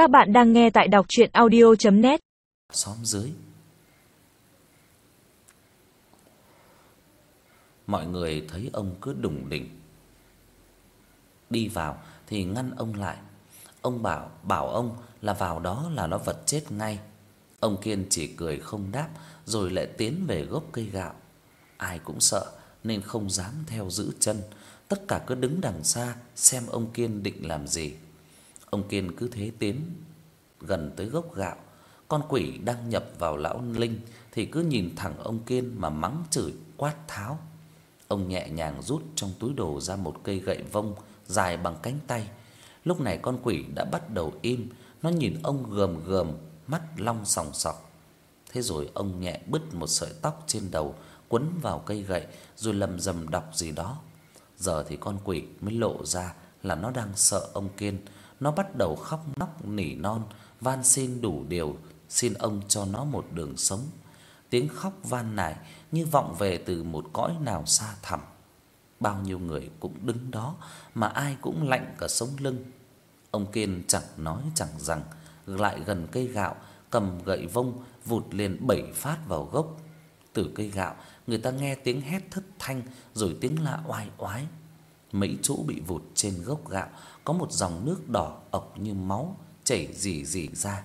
Các bạn đang nghe tại đọc chuyện audio.net xóm dưới. Mọi người thấy ông cứ đủng đỉnh. Đi vào thì ngăn ông lại. Ông bảo bảo ông là vào đó là nó vật chết ngay. Ông Kiên chỉ cười không đáp rồi lại tiến về gốc cây gạo. Ai cũng sợ nên không dám theo giữ chân, tất cả cứ đứng đằng xa xem ông Kiên định làm gì. Ông Kiên cứ thế tiến gần tới gốc gạo, con quỷ đang nhập vào lão linh thì cứ nhìn thẳng ông Kiên mà mắng chửi quát tháo. Ông nhẹ nhàng rút trong túi đồ ra một cây gậy vông dài bằng cánh tay. Lúc này con quỷ đã bắt đầu im, nó nhìn ông gườm gườm, mắt long sòng sọc. Thế rồi ông nhẹ bứt một sợi tóc trên đầu, quấn vào cây gậy rồi lầm rầm đọc gì đó. Giờ thì con quỷ mới lộ ra là nó đang sợ ông Kiên, nó bắt đầu khóc nóc nỉ non, van xin đủ điều, xin ông cho nó một đường sống. Tiếng khóc van nài như vọng về từ một cõi nào xa thẳm. Bao nhiêu người cũng đứng đó mà ai cũng lạnh cả sống lưng. Ông Kiên chẳng nói chẳng rằng, lại gần cây gạo, cầm gậy vông vụt liền bảy phát vào gốc. Từ cây gạo, người ta nghe tiếng hét thất thanh rồi tiếng la oai oái. Mấy chỗ bị vụt trên gốc gạo có một dòng nước đỏ ọc như máu chảy rỉ rỉ ra.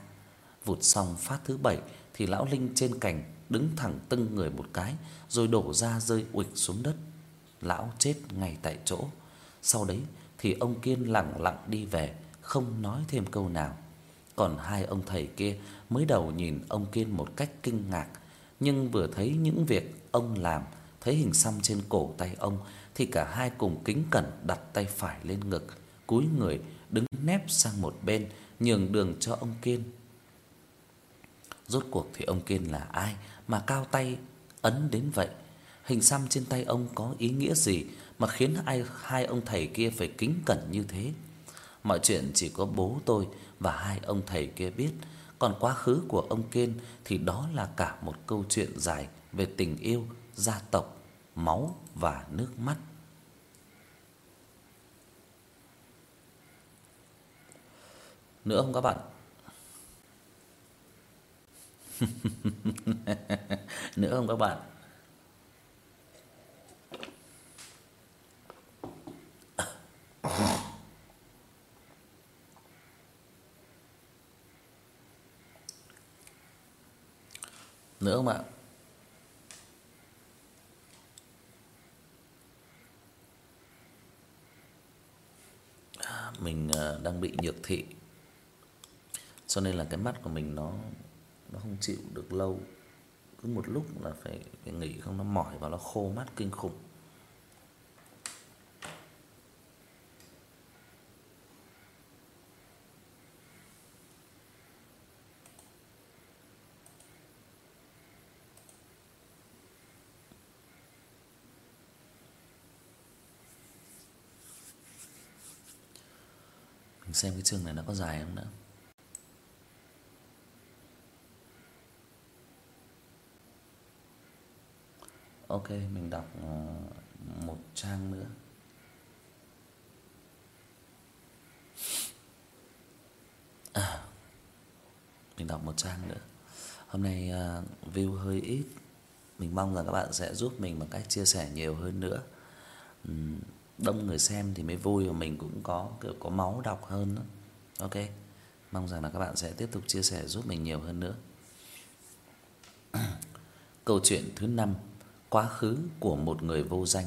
Vụt xong phát thứ bảy thì lão linh trên cành đứng thẳng tưng người một cái rồi đổ ra rơi uịch xuống đất. Lão chết ngay tại chỗ. Sau đấy thì ông Kiên lặng lặng đi về, không nói thêm câu nào. Còn hai ông thầy kia mới đầu nhìn ông Kiên một cách kinh ngạc, nhưng vừa thấy những việc ông làm, thấy hình xăm trên cổ tay ông thì cả hai cùng kính cẩn đặt tay phải lên ngực, cúi người đứng nép sang một bên, nhường đường cho ông Kiên. Rốt cuộc thì ông Kiên là ai mà cao tay ấn đến vậy? Hình xăm trên tay ông có ý nghĩa gì mà khiến hai hai ông thầy kia phải kính cẩn như thế? Mọi chuyện chỉ có bố tôi và hai ông thầy kia biết, còn quá khứ của ông Kiên thì đó là cả một câu chuyện dài về tình yêu, gia tộc, máu và nước mắt. Nữa không các bạn? Nữa không các bạn? Nữa không ạ? Mình ờ, đang bị nhược thị. Cho nên là cái mắt của mình nó nó không chịu được lâu. Cứ một lúc là phải phải nghỉ không nó mỏi và nó khô mắt kinh khủng. Xem cái chương này nó có dài không nữa. Ok, mình đọc ờ, một trang nữa. À, mình đọc một trang nữa. Hôm nay uh, view hơi ít. Mình mong là các bạn sẽ giúp mình bằng cách chia sẻ nhiều hơn nữa. Uhm đông người xem thì mới vui và mình cũng có kiểu có máu đọc hơn đó. Ok. Mong rằng là các bạn sẽ tiếp tục chia sẻ giúp mình nhiều hơn nữa. Câu chuyện thứ 5: Quá khứ của một người vô danh.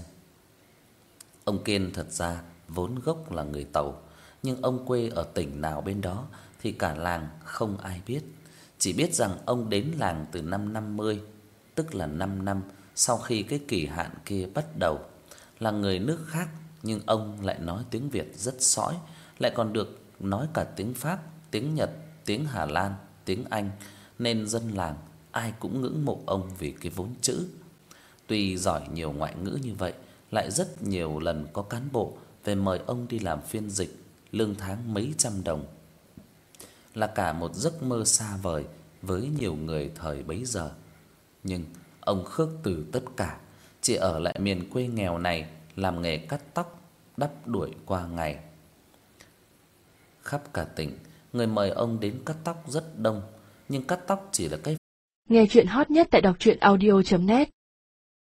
Ông Kiên thật ra vốn gốc là người Tàu, nhưng ông quê ở tỉnh nào bên đó thì cả làng không ai biết, chỉ biết rằng ông đến làng từ năm 50, tức là 5 năm sau khi cái kỳ hạn kia bắt đầu. Là người nước khác nhưng ông lại nói tiếng Việt rất sõi, lại còn được nói cả tiếng Pháp, tiếng Nhật, tiếng Hà Lan, tiếng Anh nên dân làng ai cũng ngưỡng mộ ông vì cái vốn chữ. Tuy giỏi nhiều ngoại ngữ như vậy, lại rất nhiều lần có cán bộ về mời ông đi làm phiên dịch, lương tháng mấy trăm đồng. Là cả một giấc mơ xa vời với nhiều người thời bấy giờ. Nhưng ông khước từ tất cả, chị ở lại miền quê nghèo này làm nghề cắt tóc, đắp đuổi qua ngày. Khắp cả tỉnh người mời ông đến cắt tóc rất đông, nhưng cắt tóc chỉ là cái Nghe chuyện hot nhất tại đọc truyện audio net